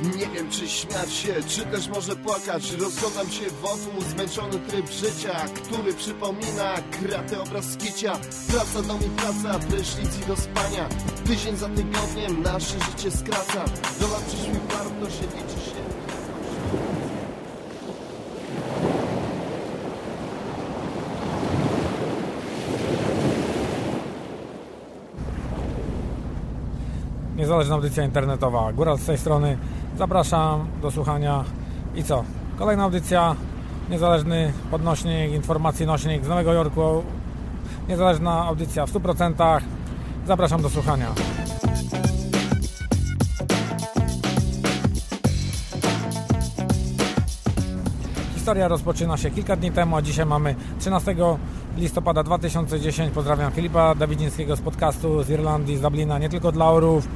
Nie wiem czy śmiać się, czy też może płakać. Rozglądam się wokół, zmęczony tryb życia Który przypomina kratę obraz skicia. Praca, dom i praca, prysznic i do spania. Tydzień za tygodniem nasze życie skraca. Dolar przyszły warto się liczy się. Niezależna audycja internetowa. Góral z tej strony. Zapraszam do słuchania. I co? Kolejna audycja, niezależny podnośnik, informacji nośnik z Nowego Jorku. Niezależna audycja w 100%. Zapraszam do słuchania. Historia rozpoczyna się kilka dni temu, a dzisiaj mamy 13 listopada 2010. Pozdrawiam Filipa Dawidzińskiego z podcastu z Irlandii, z Dublina, nie tylko dla orów.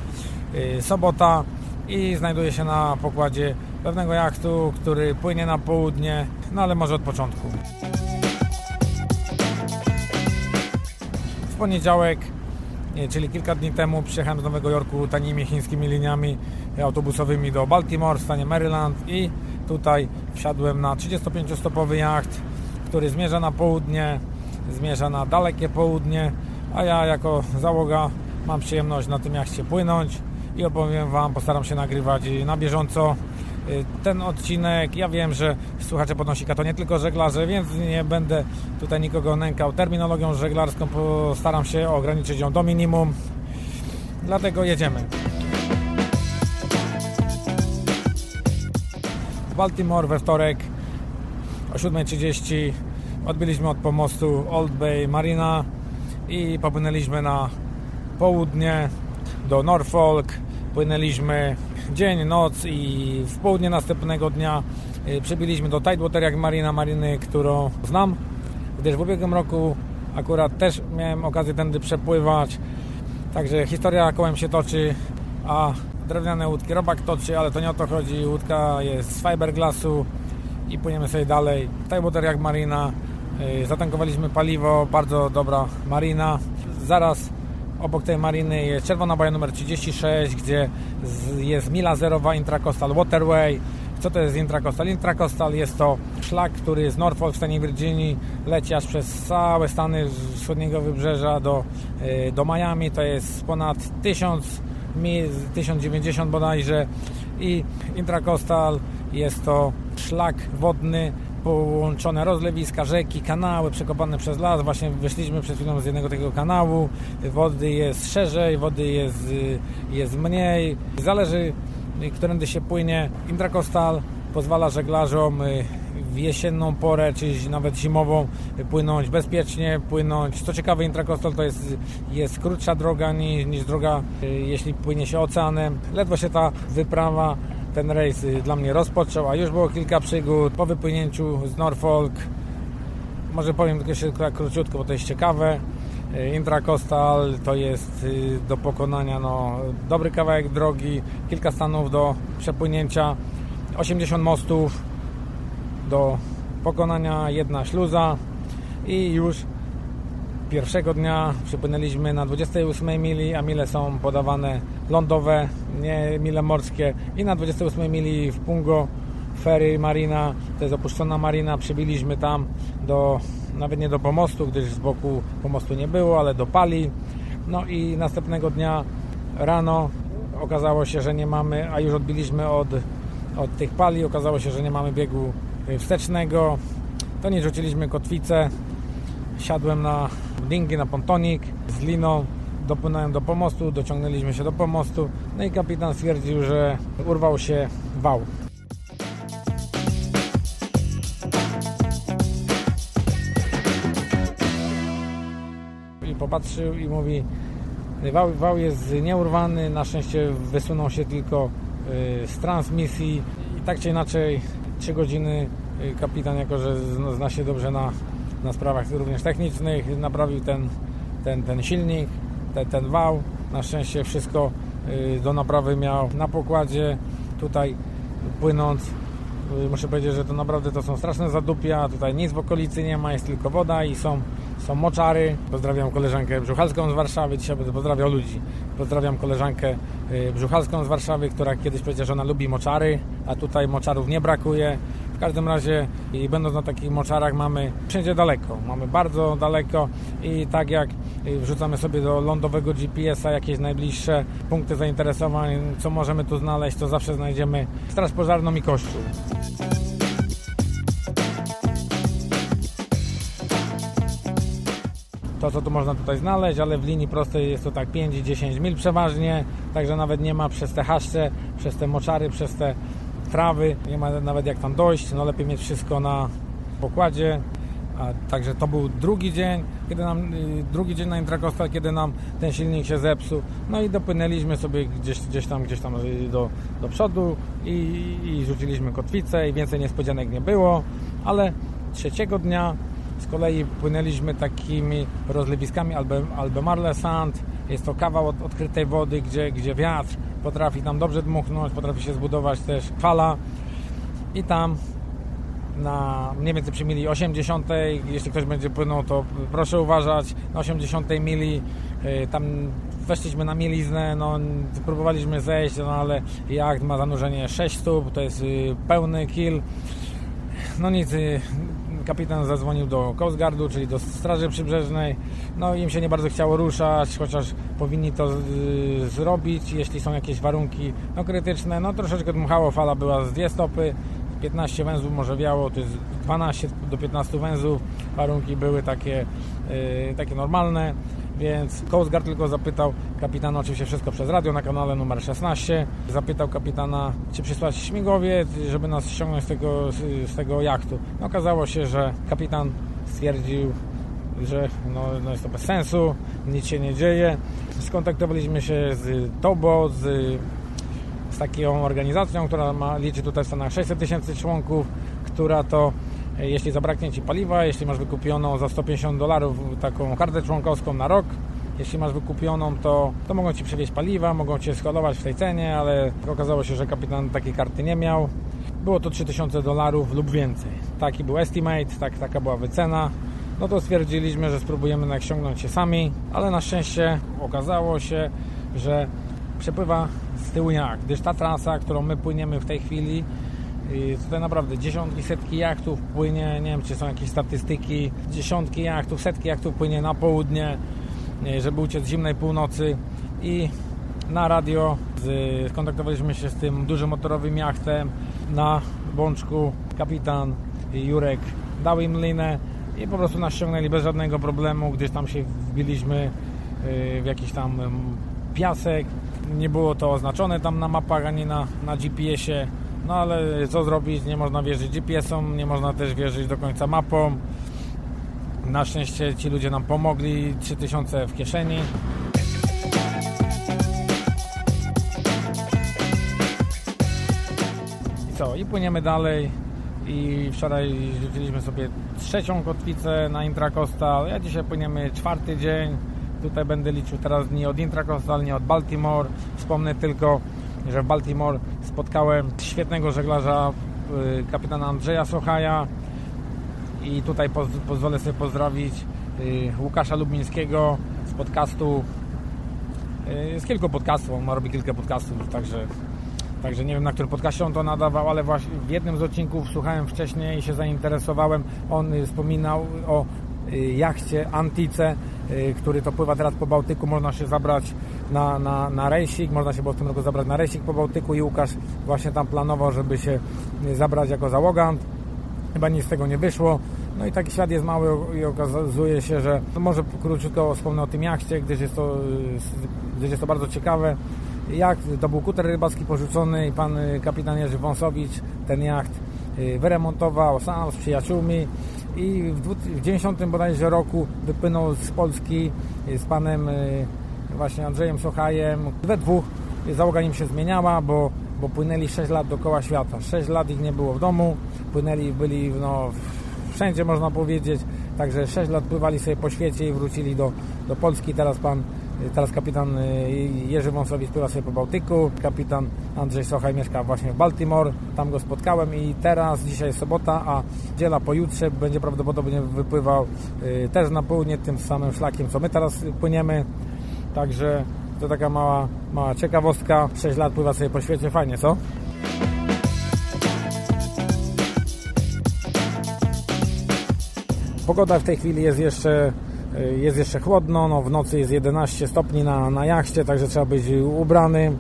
Yy, sobota i znajduje się na pokładzie pewnego jachtu, który płynie na południe, no ale może od początku. W poniedziałek, yy, czyli kilka dni temu, przyjechałem z Nowego Jorku tanimi chińskimi liniami autobusowymi do Baltimore w stanie Maryland i tutaj wsiadłem na 35-stopowy jacht, który zmierza na południe, zmierza na dalekie południe, a ja jako załoga mam przyjemność na tym jachcie płynąć i opowiem Wam, postaram się nagrywać na bieżąco ten odcinek. Ja wiem, że słuchacze podnosika to nie tylko żeglarze, więc nie będę tutaj nikogo nękał terminologią żeglarską, postaram się ograniczyć ją do minimum. Dlatego jedziemy. Baltimore we wtorek o 7.30 odbyliśmy od pomostu Old Bay Marina i popłynęliśmy na południe do Norfolk. Płynęliśmy dzień, noc i w południe następnego dnia przybyliśmy do Tidewater jak Marina, mariny, którą znam, gdyż w ubiegłym roku akurat też miałem okazję tędy przepływać. Także historia kołem się toczy, a drewniane łódki robak toczy, ale to nie o to chodzi. Łódka jest z fiberglassu i płyniemy sobie dalej. Tidewater jak marina. Zatankowaliśmy paliwo, bardzo dobra marina. Zaraz obok tej mariny jest czerwona baja numer 36, gdzie jest mila zerowa Intracoastal Waterway. Co to jest Intracoastal? Intracoastal jest to szlak, który z Norfolk w stanie Virginii leci aż przez całe Stany wschodniego wybrzeża do, do Miami. To jest ponad 1000 mil, 1090 bodajże i Intracoastal jest to szlak wodny połączone rozlewiska, rzeki, kanały przekopane przez las. Właśnie wyszliśmy przed chwilą z jednego takiego kanału. Wody jest szerzej, wody jest, jest mniej. Zależy, którędy się płynie. Intracoastal pozwala żeglarzom w jesienną porę, czy nawet zimową płynąć bezpiecznie, płynąć. Co ciekawe, Intracoastal to jest, jest krótsza droga niż, niż droga, jeśli płynie się oceanem. Ledwo się ta wyprawa ten rejs dla mnie rozpoczął, a już było kilka przygód po wypłynięciu z Norfolk. Może powiem tylko się króciutko, bo to jest ciekawe. Intracoastal to jest do pokonania no, dobry kawałek drogi, kilka stanów do przepłynięcia, 80 mostów do pokonania, jedna śluza i już pierwszego dnia przypłynęliśmy na 28 mili, a mile są podawane lądowe, nie mile morskie i na 28 mili w Pungo Ferry Marina, to jest opuszczona marina, przybiliśmy tam do, nawet nie do pomostu, gdyż z boku pomostu nie było, ale do pali. No i następnego dnia rano okazało się, że nie mamy, a już odbiliśmy od, od tych pali, okazało się, że nie mamy biegu wstecznego. To nie rzuciliśmy kotwicę, siadłem na dingi, na pontonik z liną, dopłynąłem do pomostu, dociągnęliśmy się do pomostu, no i kapitan stwierdził, że urwał się wał. I popatrzył i mówi, wał, wał jest nieurwany, na szczęście wysunął się tylko z transmisji i tak czy inaczej 3 godziny kapitan, jako że zna się dobrze na, na sprawach również technicznych, naprawił ten, ten, ten silnik, ten, ten wał. Na szczęście wszystko y, do naprawy miał na pokładzie. Tutaj płynąc y, muszę powiedzieć, że to naprawdę to są straszne zadupia. Tutaj nic w okolicy nie ma, jest tylko woda i są, są moczary. Pozdrawiam koleżankę brzuchalską z Warszawy, dzisiaj będę pozdrawiał ludzi. Pozdrawiam koleżankę y, brzuchalską z Warszawy, która kiedyś powiedziała, że ona lubi moczary, a tutaj moczarów nie brakuje. W każdym razie i będąc na takich moczarach mamy wszędzie daleko, mamy bardzo daleko i tak jak y, wrzucamy sobie do lądowego GPS-a jakieś najbliższe punkty zainteresowań, co możemy tu znaleźć, to zawsze znajdziemy straż pożarną i kościół. to, co tu można tutaj znaleźć, ale w linii prostej jest to tak 5-10 mil przeważnie, także nawet nie ma przez te haszcze, przez te moczary, przez te trawy, nie ma nawet jak tam dojść, no lepiej mieć wszystko na pokładzie. A, także to był drugi dzień, kiedy nam, y, drugi dzień na Intracosta, kiedy nam ten silnik się zepsuł. No i dopłynęliśmy sobie gdzieś, gdzieś tam, gdzieś tam do, do przodu i, i rzuciliśmy kotwicę i więcej niespodzianek nie było, ale trzeciego dnia z kolei płynęliśmy takimi rozlewiskami Albe, Albemarle Sand. Jest to kawał od odkrytej wody, gdzie, gdzie wiatr potrafi tam dobrze dmuchnąć, potrafi się zbudować też fala. I tam na mniej więcej przy mili 80, jeśli ktoś będzie płynął, to proszę uważać, na 80 mili y, tam weszliśmy na mieliznę, no próbowaliśmy zejść, no ale jacht ma zanurzenie 6 stóp, to jest y, pełny kill. No nic, y, kapitan zadzwonił do Coast Guardu, czyli do Straży Przybrzeżnej. No im się nie bardzo chciało ruszać, chociaż powinni to y, zrobić, jeśli są jakieś warunki no, krytyczne. No troszeczkę dmuchało, fala była z dwie stopy, 15 węzłów może wiało, to jest 12 do 15 węzłów. Warunki były takie, y, takie normalne więc Coast Guard tylko zapytał kapitana, oczywiście wszystko przez radio na kanale numer 16, zapytał kapitana, czy przysłać śmigłowiec, żeby nas ściągnąć z tego, z, z tego jachtu. No, okazało się, że kapitan stwierdził, że no, no jest to bez sensu, nic się nie dzieje. Skontaktowaliśmy się z Tobo, z, z taką organizacją, która ma, liczy tutaj w Stanach 600 tysięcy członków, która to jeśli zabraknie Ci paliwa, jeśli masz wykupioną za 150 dolarów taką kartę członkowską na rok, jeśli masz wykupioną, to, to mogą Ci przewieźć paliwa, mogą Cię składować w tej cenie, ale okazało się, że kapitan takiej karty nie miał. Było to 3000 dolarów lub więcej. Taki był estimate, tak, taka była wycena. No to stwierdziliśmy, że spróbujemy naściągnąć się sami, ale na szczęście okazało się, że przepływa z tyłu jak, gdyż ta trasa, którą my płyniemy w tej chwili i tutaj naprawdę dziesiątki, setki jachtów płynie, nie wiem czy są jakieś statystyki, dziesiątki jachtów, setki jachtów płynie na południe, żeby uciec z zimnej północy. I na radio skontaktowaliśmy się z tym dużym motorowym jachtem na bączku kapitan Jurek dał im linę i po prostu nas ściągnęli bez żadnego problemu, gdyż tam się wbiliśmy y, w jakiś tam piasek. Nie było to oznaczone tam na mapach ani na, na GPS-ie no ale co zrobić? Nie można wierzyć GPS-om, nie można też wierzyć do końca mapom. Na szczęście ci ludzie nam pomogli, 3000 w kieszeni. I co? I płyniemy dalej. I wczoraj rzuciliśmy sobie trzecią kotwicę na Intracoastal. Ja dzisiaj płyniemy czwarty dzień. Tutaj będę liczył teraz nie od Intracoastal, nie od Baltimore. Wspomnę tylko, że w Baltimore spotkałem świetnego żeglarza, y, kapitana Andrzeja Sochaja i tutaj poz pozwolę sobie pozdrowić y, Łukasza Lubińskiego z podcastu y, z kilku podcastów, on robi kilka podcastów, także Także nie wiem, na którym podcaście on to nadawał, ale właśnie w jednym z odcinków słuchałem wcześniej i się zainteresowałem. On wspominał o jachcie Antice, który to pływa teraz po Bałtyku. Można się zabrać na, na, na rejsik. Można się było w tym roku zabrać na rejsik po Bałtyku i Łukasz właśnie tam planował, żeby się zabrać jako załogant. Chyba nic z tego nie wyszło. No i taki świat jest mały i okazuje się, że no może króciutko wspomnę o tym jachcie, gdyż jest to, gdyż jest to bardzo ciekawe. Jacht to był kuter rybacki porzucony i pan kapitan Jerzy Wąsowicz ten jacht wyremontował sam z przyjaciółmi i w 90 bodajże roku wypłynął z Polski z panem właśnie Andrzejem Sochajem. We dwóch załoga im się zmieniała, bo, bo płynęli 6 lat dookoła świata. 6 lat ich nie było w domu, płynęli, byli no, wszędzie można powiedzieć, także 6 lat pływali sobie po świecie i wrócili do, do Polski. Teraz pan Teraz kapitan Jerzy Wąsowicz pływa sobie po Bałtyku. Kapitan Andrzej Sochaj mieszka właśnie w Baltimore. Tam go spotkałem i teraz, dzisiaj jest sobota, a dziela pojutrze będzie prawdopodobnie wypływał też na południe tym samym szlakiem, co my teraz płyniemy. Także to taka mała, mała ciekawostka. 6 lat pływa sobie po świecie, fajnie, co? Pogoda w tej chwili jest jeszcze, jest jeszcze chłodno, no w nocy jest 11 stopni na, na jachcie, także trzeba być ubrany.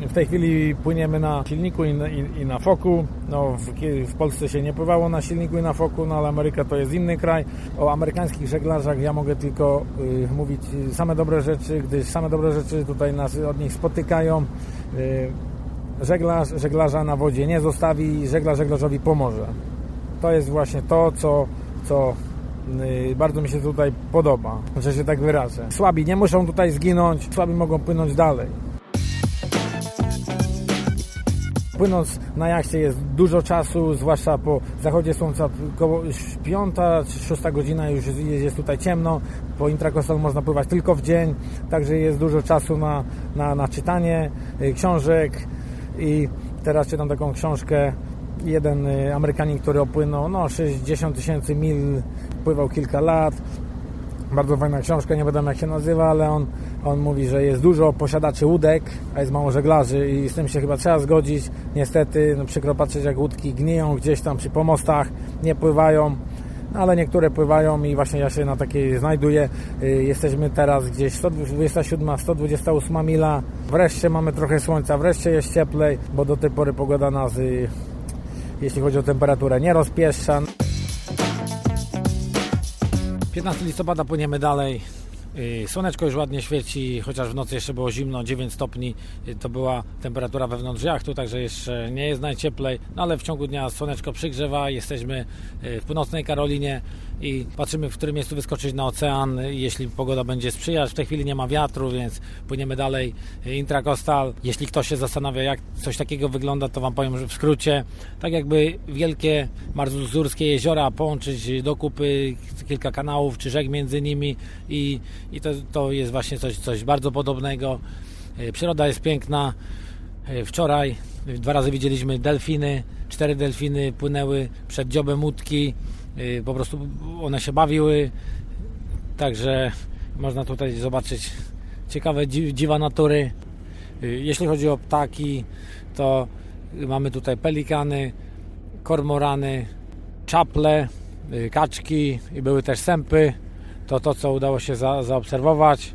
W tej chwili płyniemy na silniku i na, i, i na foku. No, w, w, Polsce się nie pływało na silniku i na foku, no ale Ameryka to jest inny kraj. O amerykańskich żeglarzach ja mogę tylko y, mówić same dobre rzeczy, gdyż same dobre rzeczy tutaj nas od nich spotykają. Y, żeglarz żeglarza na wodzie nie zostawi, żeglarz żeglarzowi pomoże. To jest właśnie to, co, co y, bardzo mi się tutaj podoba, że się tak wyrażę. Słabi nie muszą tutaj zginąć, słabi mogą płynąć dalej. Płynąc na jachcie jest dużo czasu, zwłaszcza po zachodzie słońca, około 5 czy 6 godzina już jest, tutaj ciemno. Po intrakostal można pływać tylko w dzień, także jest dużo czasu na, na, na czytanie y, książek i teraz czytam taką książkę jeden y, Amerykanin, który opłynął no, 60 tysięcy mil, pływał kilka lat. Bardzo fajna książka, nie wiadomo jak się nazywa, ale on on mówi, że jest dużo posiadaczy łódek, a jest mało żeglarzy i z tym się chyba trzeba zgodzić. Niestety, no przykro patrzeć jak łódki gniją gdzieś tam przy pomostach, nie pływają, no, ale niektóre pływają i właśnie ja się na takiej znajduję. Y, jesteśmy teraz gdzieś 127, 128 mila. Wreszcie mamy trochę słońca, wreszcie jest cieplej, bo do tej pory pogoda nas, y, jeśli chodzi o temperaturę, nie rozpieszcza. 15 listopada płyniemy dalej. Y, słoneczko już ładnie świeci, chociaż w nocy jeszcze było zimno, 9 stopni y, to była temperatura wewnątrz jachtu, także jeszcze nie jest najcieplej, no ale w ciągu dnia słoneczko przygrzewa, jesteśmy y, w północnej Karolinie i patrzymy, w którym miejscu wyskoczyć na ocean, jeśli pogoda będzie sprzyjać. W tej chwili nie ma wiatru, więc płyniemy dalej intrakostal. Jeśli ktoś się zastanawia, jak coś takiego wygląda, to Wam powiem, że w skrócie, tak jakby wielkie marzurskie jeziora połączyć do kupy kilka kanałów czy rzek między nimi i i to, to jest właśnie coś, coś bardzo podobnego. E, przyroda jest piękna. E, wczoraj dwa razy widzieliśmy delfiny, cztery delfiny płynęły przed dziobem łódki, po prostu one się bawiły, także można tutaj zobaczyć ciekawe dziwa natury. Jeśli chodzi o ptaki, to mamy tutaj pelikany, kormorany, czaple, kaczki i były też sępy to to, co udało się za, zaobserwować.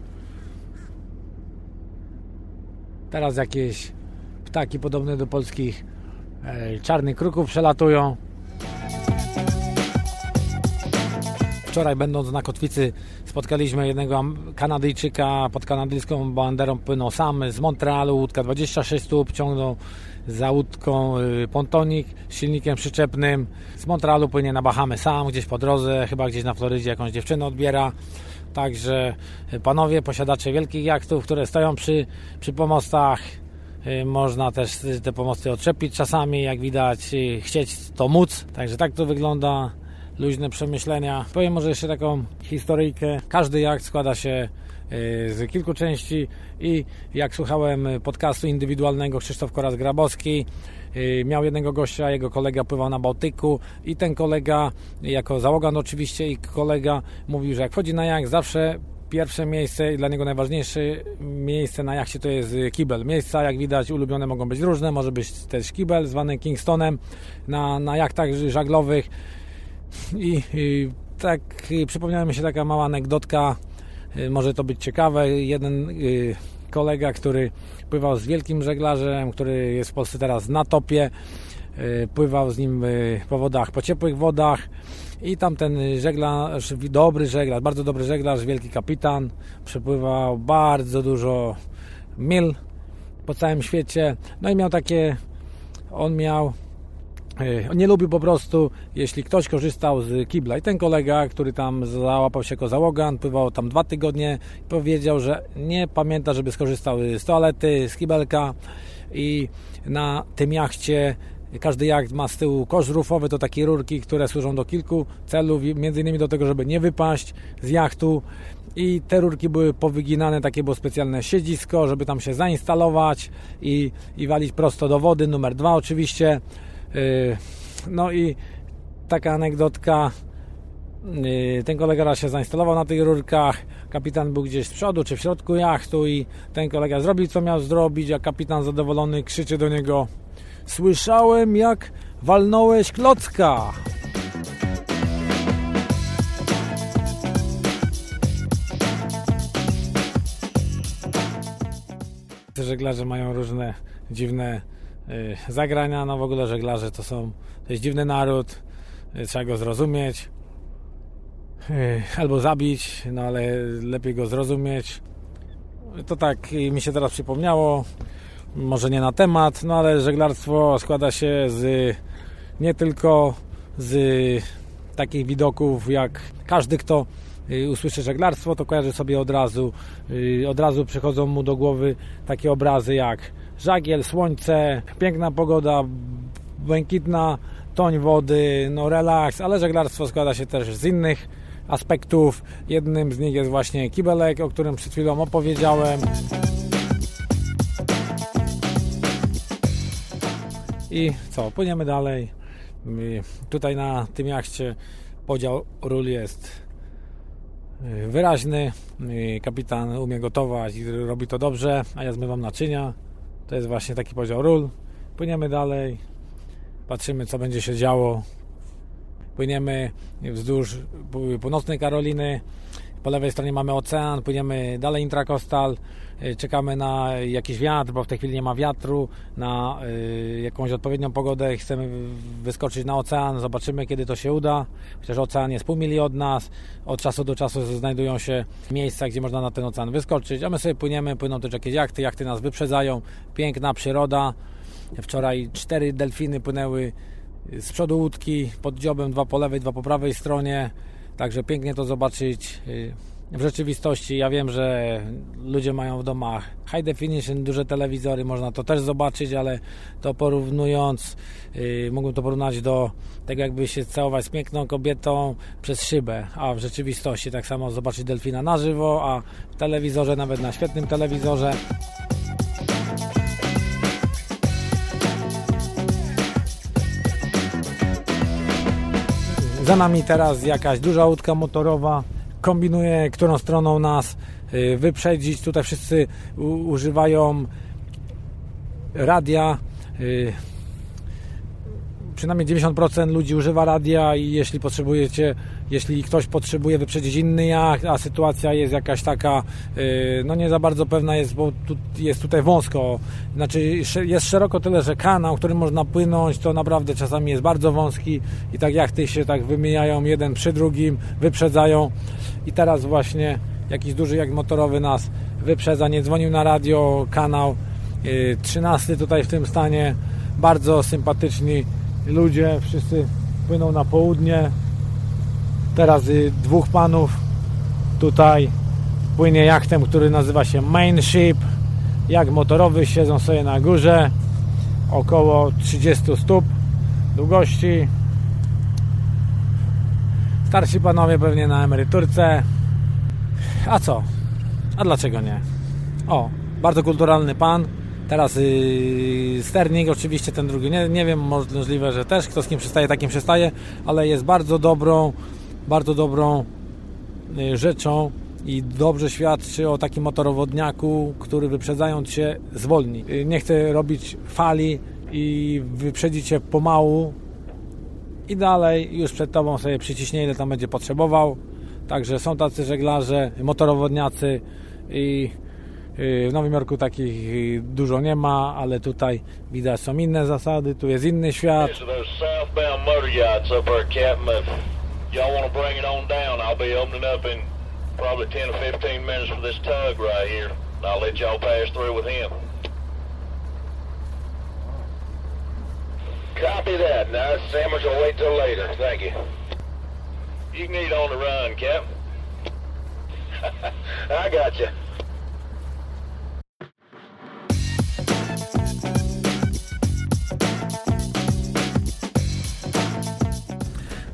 Teraz jakieś ptaki podobne do polskich e, czarnych kruków przelatują. Wczoraj będąc na kotwicy spotkaliśmy jednego Kanadyjczyka pod kanadyjską banderą płynął sam z Montrealu, łódka 26 stóp, ciągnął za łódką y, pontonik z silnikiem przyczepnym. Z Montrealu płynie na Bahamy sam, gdzieś po drodze, chyba gdzieś na Florydzie jakąś dziewczynę odbiera. Także y, panowie, posiadacze wielkich jachtów, które stoją przy, przy pomostach, y, można też te pomosty odczepić czasami, jak widać, chcieć to móc. Także tak to wygląda luźne przemyślenia. Powiem może jeszcze taką historyjkę. Każdy jacht składa się e, z kilku części i jak słuchałem podcastu indywidualnego Krzysztof Koraz-Grabowski e, miał jednego gościa, jego kolega pływał na Bałtyku i ten kolega, jako załogan oczywiście i kolega mówił, że jak wchodzi na jacht zawsze pierwsze miejsce i dla niego najważniejsze miejsce na jachcie to jest kibel. Miejsca, jak widać, ulubione mogą być różne. Może być też kibel zwany Kingstonem na, na jachtach żaglowych. I, i tak przypomniała mi się taka mała anegdotka, y, może to być ciekawe. Jeden y, kolega, który pływał z wielkim żeglarzem, który jest w Polsce teraz na topie, y, pływał z nim po wodach, po ciepłych wodach i tam ten żeglarz, dobry żeglarz, bardzo dobry żeglarz, wielki kapitan, przepływał bardzo dużo mil po całym świecie. No i miał takie, on miał nie lubił po prostu, jeśli ktoś korzystał z kibla. I ten kolega, który tam załapał się jako załogan, pływał tam dwa tygodnie, powiedział, że nie pamięta, żeby skorzystał z toalety, z kibelka i na tym jachcie każdy jacht ma z tyłu kosz rufowy, to takie rurki, które służą do kilku celów, między innymi do tego, żeby nie wypaść z jachtu i te rurki były powyginane, takie było specjalne siedzisko, żeby tam się zainstalować i, i walić prosto do wody, numer dwa oczywiście. Yy, no i taka anegdotka, yy, ten kolega raz się zainstalował na tych rurkach, kapitan był gdzieś z przodu czy w środku jachtu i ten kolega zrobił co miał zrobić, a kapitan zadowolony krzyczy do niego Słyszałem jak walnąłeś klocka. Żeglarze mają różne dziwne zagrania, no w ogóle żeglarze to są, to jest dziwny naród, y, trzeba go zrozumieć y, albo zabić, no ale lepiej go zrozumieć. To tak mi się teraz przypomniało, może nie na temat, no ale żeglarstwo składa się z nie tylko z takich widoków jak każdy, kto y, usłyszy żeglarstwo, to kojarzy sobie od razu, y, od razu przychodzą mu do głowy takie obrazy jak żagiel, słońce, piękna pogoda, błękitna toń wody, no relaks, ale żeglarstwo składa się też z innych aspektów. Jednym z nich jest właśnie kibelek, o którym przed chwilą opowiedziałem. I co, płyniemy dalej. Tutaj na tym jachcie podział ról jest y, wyraźny. Y, kapitan umie gotować i robi to dobrze, a ja zmywam naczynia. To jest właśnie taki podział ról. Płyniemy dalej, patrzymy co będzie się działo. Płyniemy wzdłuż północnej Karoliny. Po lewej stronie mamy ocean, płyniemy dalej intrakostal. Y, czekamy na jakiś wiatr, bo w tej chwili nie ma wiatru, na y, jakąś odpowiednią pogodę, chcemy wyskoczyć na ocean, zobaczymy kiedy to się uda, chociaż ocean jest pół mili od nas, od czasu do czasu znajdują się miejsca, gdzie można na ten ocean wyskoczyć, a my sobie płyniemy, płyną też jakieś jachty, jachty nas wyprzedzają, piękna przyroda, wczoraj cztery delfiny płynęły z przodu łódki, pod dziobem, dwa po lewej, dwa po prawej stronie, także pięknie to zobaczyć, y, w rzeczywistości ja wiem, że ludzie mają w domach high definition, duże telewizory, można to też zobaczyć, ale to porównując, yy, mógłbym to porównać do tego, jakby się całować z piękną kobietą przez szybę, a w rzeczywistości tak samo zobaczyć delfina na żywo, a w telewizorze, nawet na świetnym telewizorze. Za nami teraz jakaś duża łódka motorowa, kombinuje, którą stroną nas y, wyprzedzić. Tutaj wszyscy używają radia. Y, przynajmniej 90% ludzi używa radia i jeśli potrzebujecie, jeśli ktoś potrzebuje wyprzedzić inny jacht, a sytuacja jest jakaś taka, y, no nie za bardzo pewna jest, bo tu, jest tutaj wąsko, znaczy jest szeroko tyle, że kanał, którym można płynąć, to naprawdę czasami jest bardzo wąski i tak jachty się tak wymieniają jeden przy drugim, wyprzedzają. I teraz właśnie jakiś duży jak motorowy nas wyprzedza, nie dzwonił na radio, kanał 13 tutaj w tym stanie, bardzo sympatyczni ludzie, wszyscy płyną na południe. Teraz y, dwóch panów tutaj płynie jachtem, który nazywa się Main Ship. Jak motorowy siedzą sobie na górze, około 30 stóp długości. Starsi panowie pewnie na emeryturce. A co? A dlaczego nie? O, bardzo kulturalny pan Teraz yy, Sterling, oczywiście ten drugi, nie, nie wiem, możliwe, że też kto z kim przystaje, takim przystaje, ale jest bardzo dobrą, bardzo dobrą yy, rzeczą i dobrze świadczy o takim motorowodniaku, który wyprzedzając się zwolni. Yy, nie chce robić fali i wyprzedzić się pomału i dalej już przed Tobą sobie przyciśnie ile tam będzie potrzebował. Także są tacy żeglarze, motorowodniacy i Y, w Nowym Jorku takich y, dużo nie ma, ale tutaj widać są inne zasady, tu jest inny świat. Probably 10 or 15 minutes for this tug right here. I'll let y'all pass through with him. Copy that. Now, sandwich will wait till later. Thank you. You can eat on the run, Cap. I got you.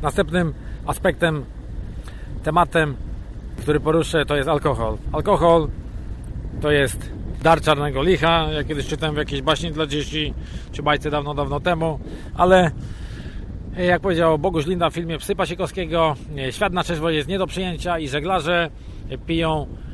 Następnym aspektem, tematem który poruszę, to jest alkohol. Alkohol to jest dar czarnego licha. Ja kiedyś czytałem w jakiejś baśni dla dzieci, czy bajce dawno, dawno temu, ale jak powiedział Boguś Linda w filmie Psy Pasikowskiego, świat na trzeźwo jest nie do przyjęcia i żeglarze piją e,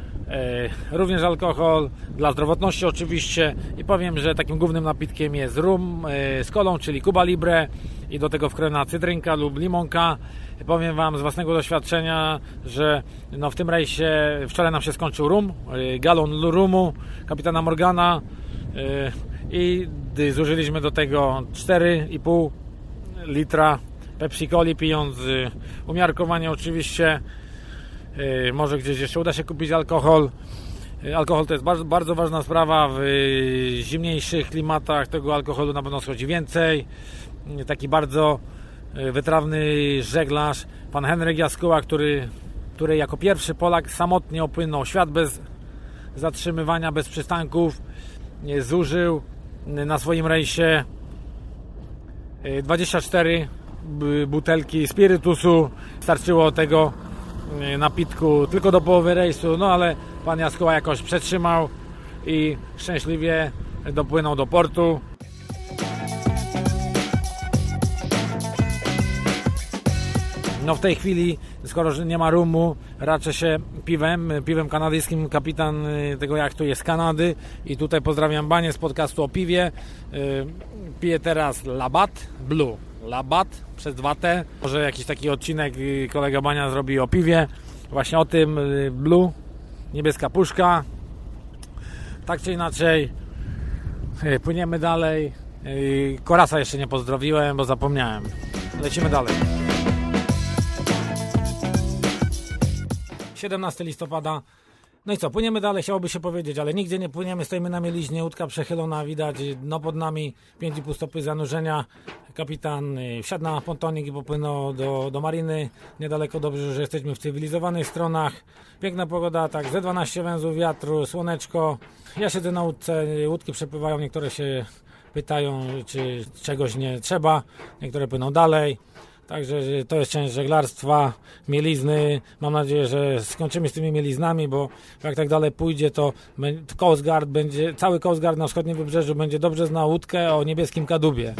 również alkohol, dla zdrowotności oczywiście. I powiem, że takim głównym napitkiem jest rum e, z kolą, czyli Cuba Libre. I do tego wkrojona cytrynka lub limonka. Powiem Wam z własnego doświadczenia, że no w tym rejsie wczoraj nam się skończył rum, e, galon rumu kapitana Morgana. E, i zużyliśmy do tego 4,5 litra Pepsi Coli pijąc umiarkowanie oczywiście może gdzieś jeszcze uda się kupić alkohol. Y, alkohol to jest bardzo, bardzo ważna sprawa. W zimniejszych klimatach tego alkoholu na pewno schodzi więcej. Taki bardzo wytrawny żeglarz pan Henryk Jaskuła który, który jako pierwszy Polak samotnie opłynął świat bez zatrzymywania, bez przystanków zużył na swoim rejsie 24 butelki spirytusu. Starczyło tego y, napitku tylko do połowy rejsu, no ale pan Jaskoła jakoś przetrzymał i szczęśliwie dopłynął do portu. No w tej chwili, skoro nie ma rumu, raczę się piwem, piwem kanadyjskim. Kapitan y, tego jachtu jest z Kanady i tutaj pozdrawiam Banie z podcastu o piwie. Y, piję teraz Labat Blue. Labat przez 2T. Może jakiś taki odcinek y, kolega Bania zrobi o piwie. Właśnie o tym Blue. Niebieska puszka. Tak czy inaczej płyniemy dalej. Korasa jeszcze nie pozdrowiłem, bo zapomniałem. Lecimy dalej. 17 listopada. No i co, płyniemy dalej, chciałoby się powiedzieć, ale nigdzie nie płyniemy, stoimy na mieliźnie, łódka przechylona, widać, no pod nami 5,5 stopy zanurzenia. Kapitan y, wsiadł na pontonik i popłynął do, do mariny, niedaleko, dobrze, że jesteśmy w cywilizowanych stronach. Piękna pogoda, tak, ze 12 węzłów wiatru, słoneczko. Ja siedzę na łódce, łódki przepływają, niektóre się pytają, czy czegoś nie trzeba, niektóre płyną dalej. Także to jest część żeglarstwa, mielizny. Mam nadzieję, że skończymy z tymi mieliznami, bo jak tak dalej pójdzie, to Coast Guard będzie, cały Coast Guard na wschodnim wybrzeżu będzie dobrze znał łódkę o niebieskim kadubie.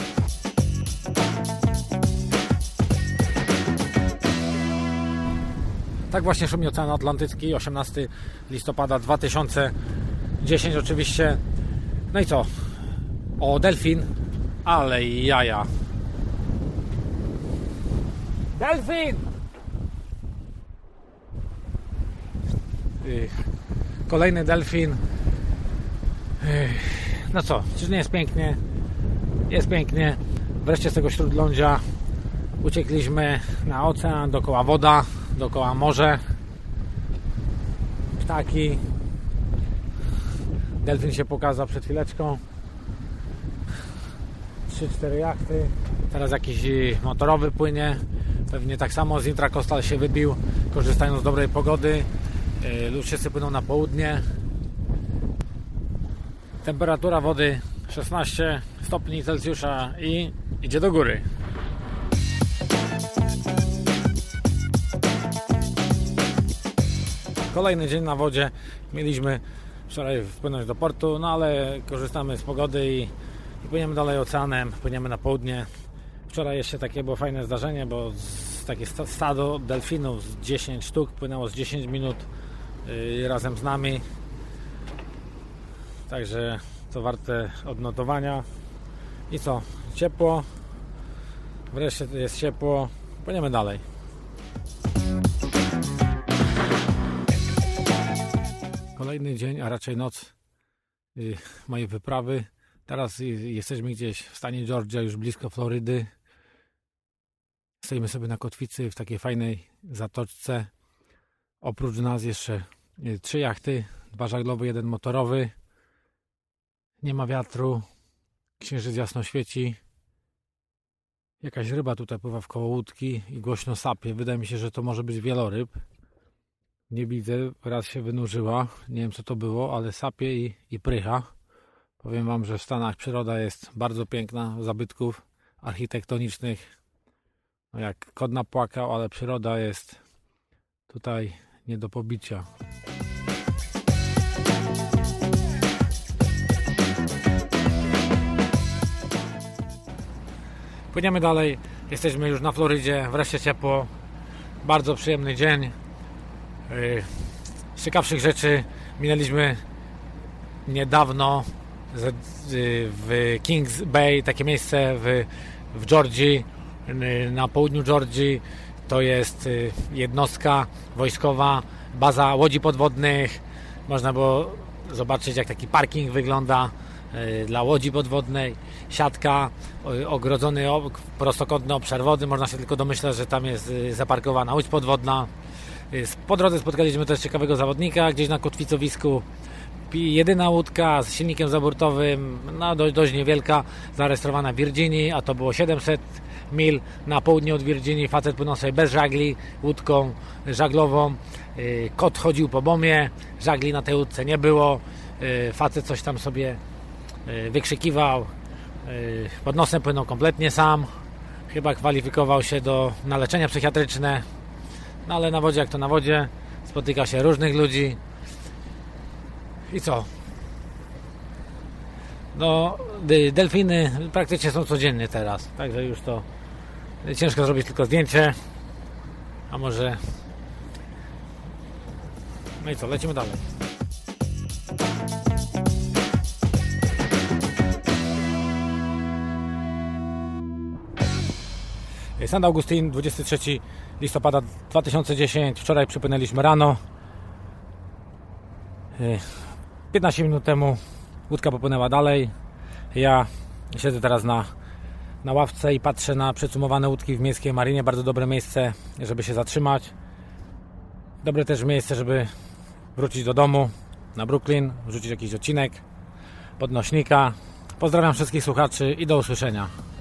Tak właśnie szumi Ocean Atlantycki, 18 listopada 2010 oczywiście. No i co? O delfin, ale jaja. Delfin! Kolejny delfin. No co, czy nie jest pięknie? Jest pięknie. Wreszcie z tego śródlądzia uciekliśmy na ocean, dookoła woda, dookoła morze. Ptaki. Delfin się pokazał przed chwileczką. 3-4 jachty. Teraz jakiś motorowy płynie. Pewnie tak samo z Intrakostal się wybił, korzystając z dobrej pogody. E, lud wszyscy płyną na południe. Temperatura wody 16 stopni Celsjusza i idzie do góry. Kolejny dzień na wodzie. Mieliśmy wczoraj wpłynąć do portu, no ale korzystamy z pogody i, i płyniemy dalej oceanem, płyniemy na południe. Wczoraj jeszcze takie było fajne zdarzenie, bo takie stado delfinów z 10 sztuk płynęło z 10 minut yy, razem z nami. Także to warte odnotowania. I co? Ciepło. Wreszcie jest ciepło. Płyniemy dalej. Kolejny dzień, a raczej noc yy, mojej wyprawy. Teraz jesteśmy gdzieś w stanie Georgia, już blisko Florydy. Stoimy sobie na kotwicy w takiej fajnej zatoczce. Oprócz nas jeszcze e, trzy jachty, dwa żaglowe, jeden motorowy. Nie ma wiatru, księżyc jasno świeci. Jakaś ryba tutaj pływa w koło łódki i głośno sapie. Wydaje mi się, że to może być wieloryb. Nie widzę, raz się wynurzyła. Nie wiem co to było, ale sapie i, i prycha. Powiem Wam, że w Stanach przyroda jest bardzo piękna, zabytków architektonicznych jak kod napłakał, ale przyroda jest tutaj nie do pobicia. Płyniemy dalej. Jesteśmy już na Florydzie, wreszcie ciepło. Bardzo przyjemny dzień. Z ciekawszych rzeczy minęliśmy niedawno z- w Kings Bay, takie miejsce w, w Georgii, na południu Georgii. To jest yy, jednostka wojskowa, baza łodzi podwodnych. Można było zobaczyć, jak taki parking wygląda yy, dla łodzi podwodnej. Siatka, ogrodzony prostokątny obszar wody. Można się tylko domyślać, że tam jest yy, zaparkowana łódź podwodna. Yy, Po drodze spotkaliśmy też ciekawego zawodnika gdzieś na kotwicowisku. Jedyna łódka z silnikiem zaburtowym, no dość, dość niewielka, zarejestrowana w Virginii, a to było 700 mil na południe od Virginii. Facet płynął sobie bez żagli, łódką żaglową. Yy, Kot chodził po bomie, żagli na tej łódce nie było. Yy, Facet coś tam sobie yy, wykrzykiwał. Pod nosem płynął kompletnie sam. Chyba kwalifikował się do, na leczenie psychiatryczne. No ale na wodzie jak to na wodzie. Spotyka się różnych ludzi. I co? No, delfiny praktycznie są codziennie teraz, także już to ciężko zrobić tylko zdjęcie. A może. No i co, lecimy dalej. San Augustin, 23 listopada 2010. Wczoraj przypłynęliśmy rano. Y, 15 minut temu łódka popłynęła dalej. Ja siedzę teraz na, na ławce i patrzę na przecumowane łódki w miejskiej marinie. Bardzo dobre miejsce, żeby się zatrzymać. Dobre też miejsce, żeby wrócić do domu na Brooklyn, wrzucić jakiś odcinek podnośnika. Pozdrawiam wszystkich słuchaczy i do usłyszenia.